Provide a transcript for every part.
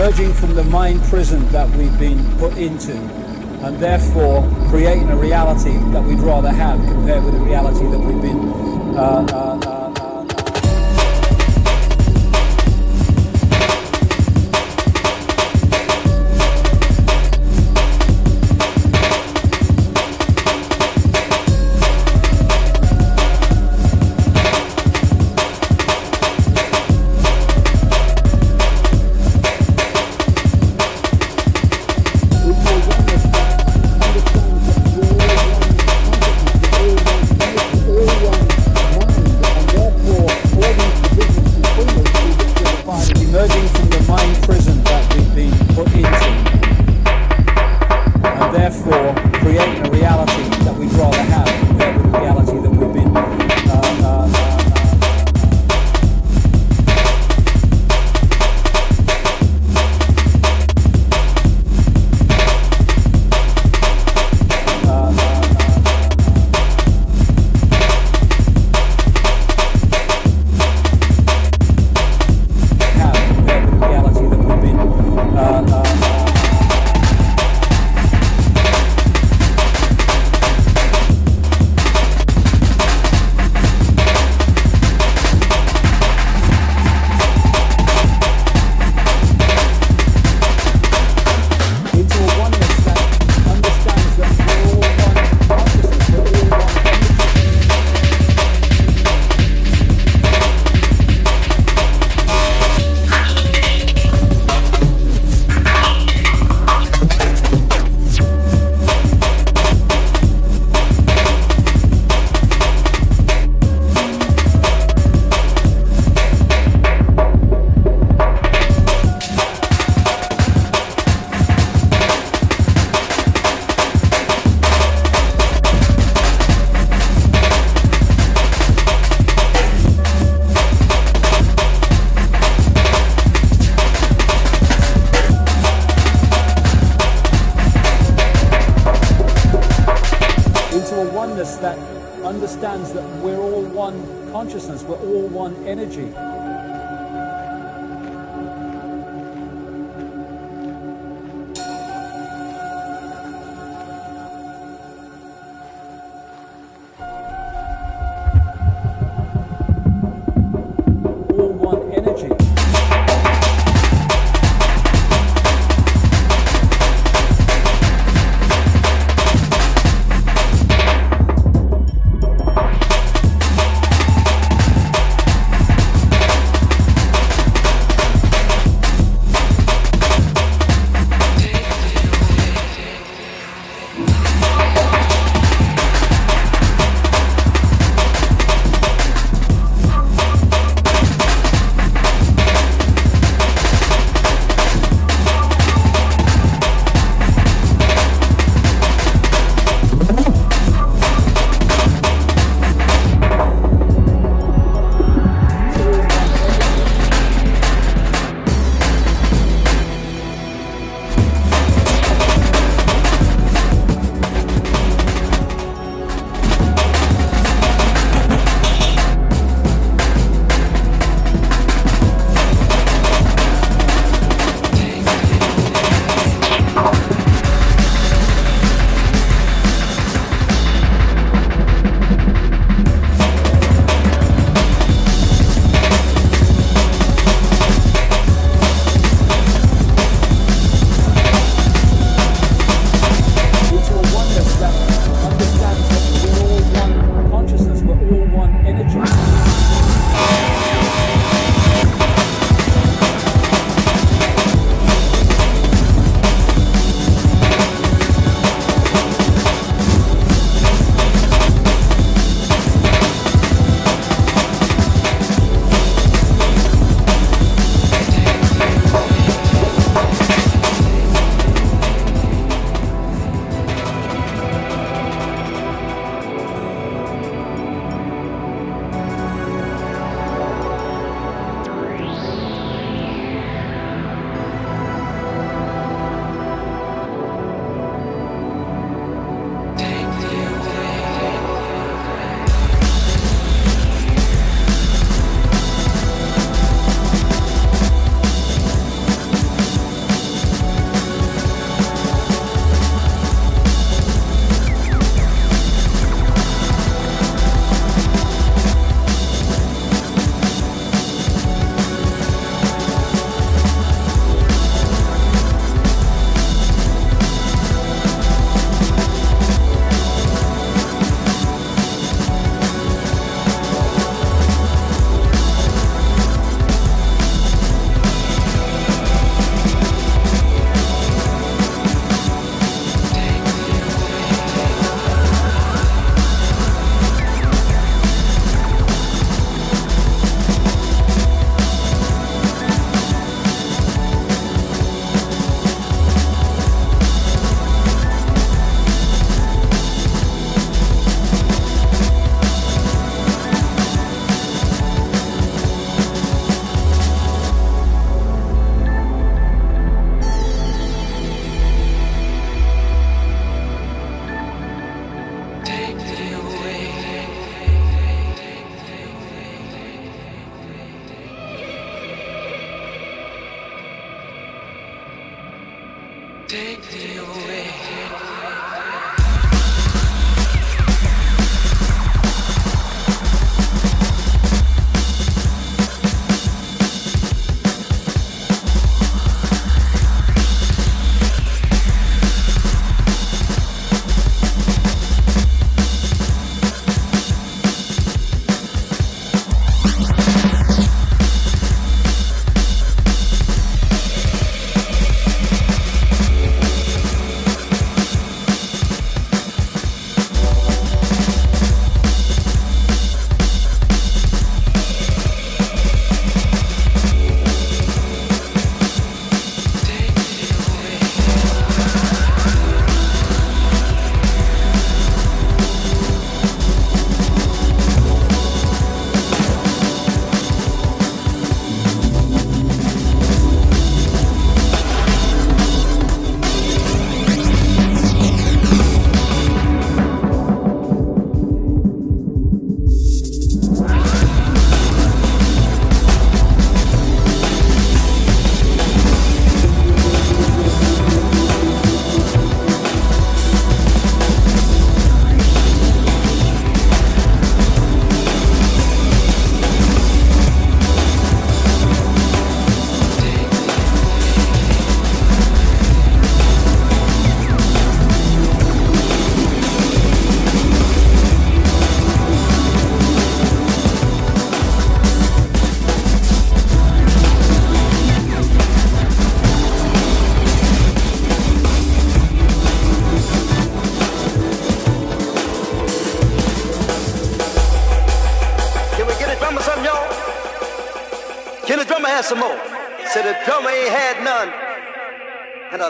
emerging from the mind prison that we've been put into, and therefore creating a reality that we'd rather have compared with the reality that we've been uh, uh,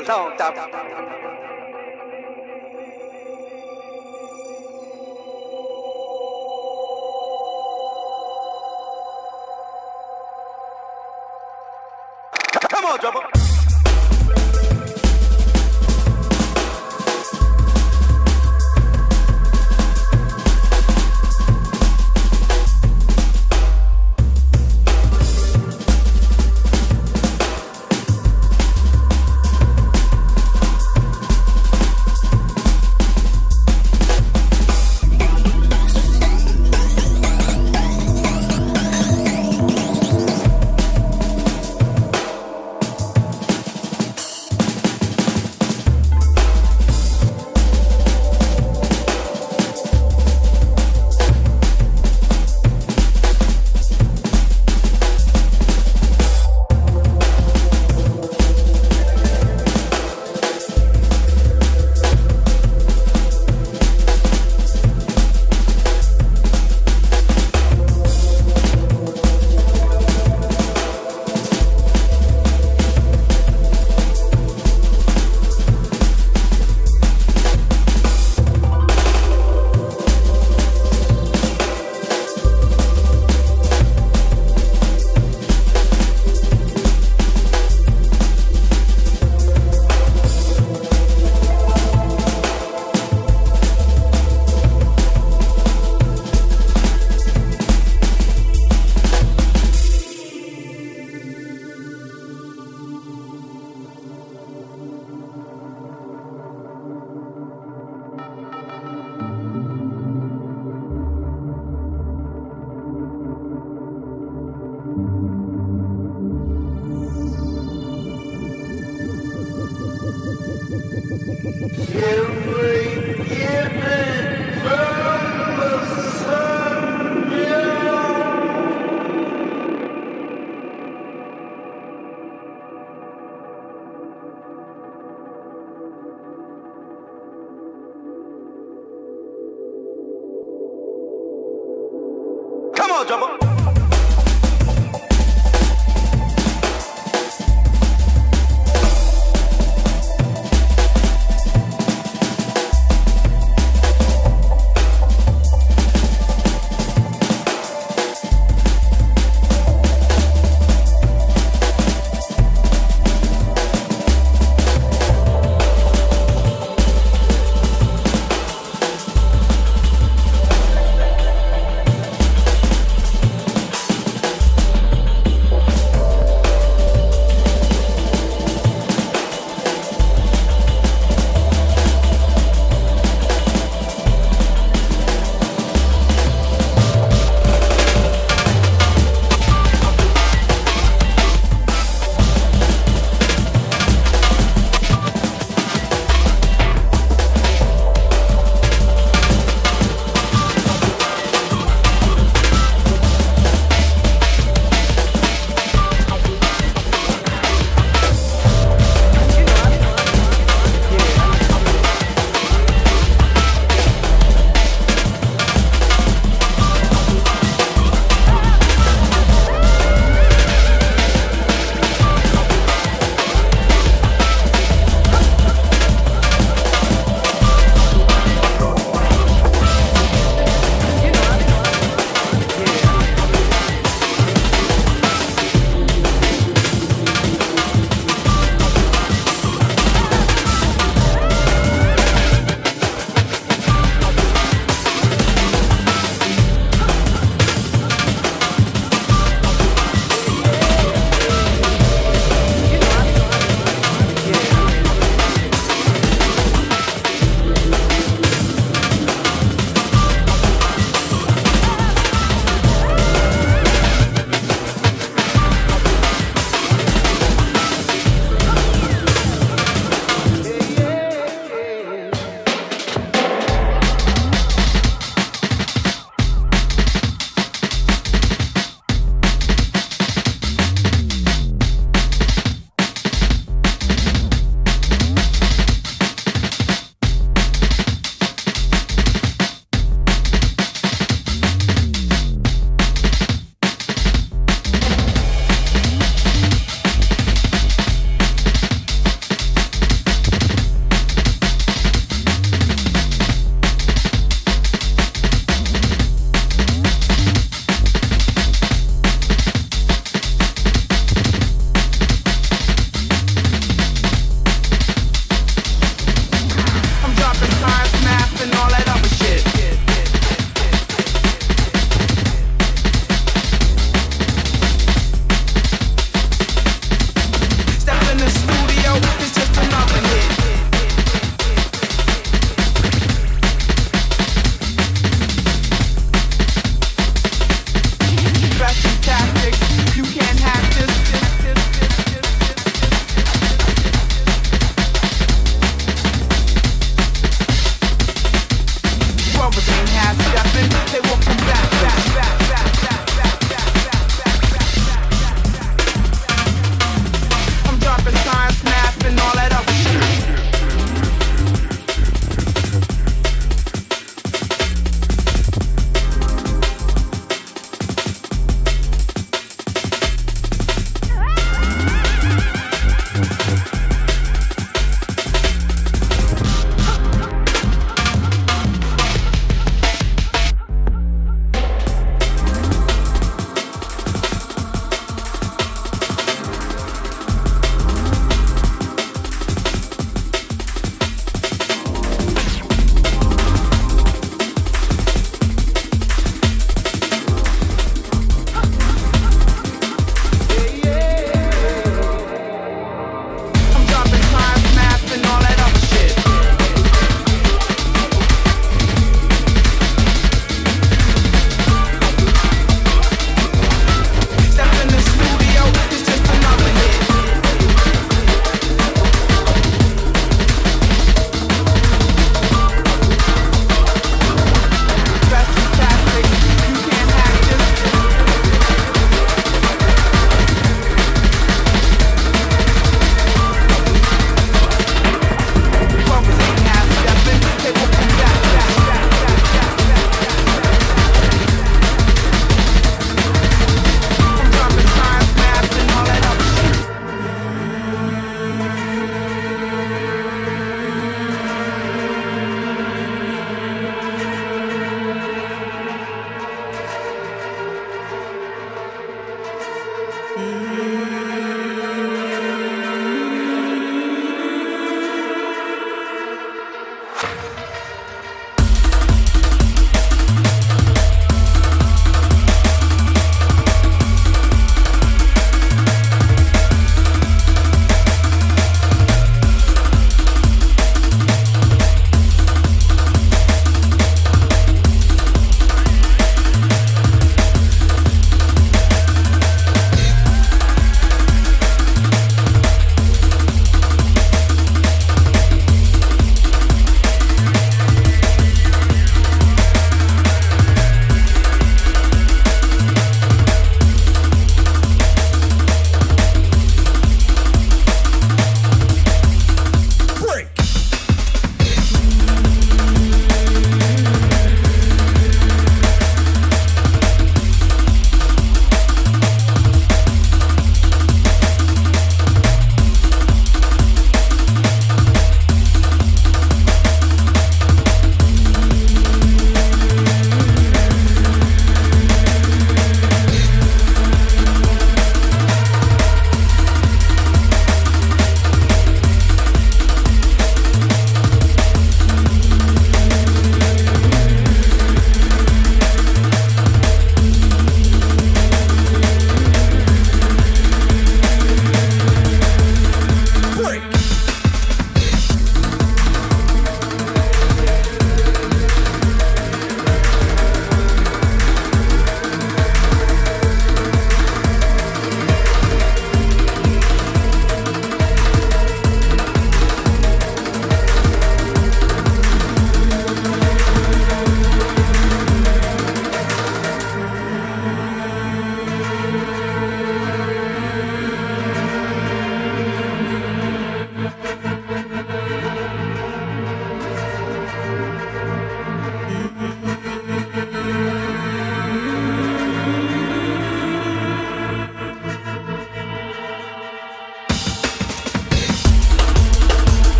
in a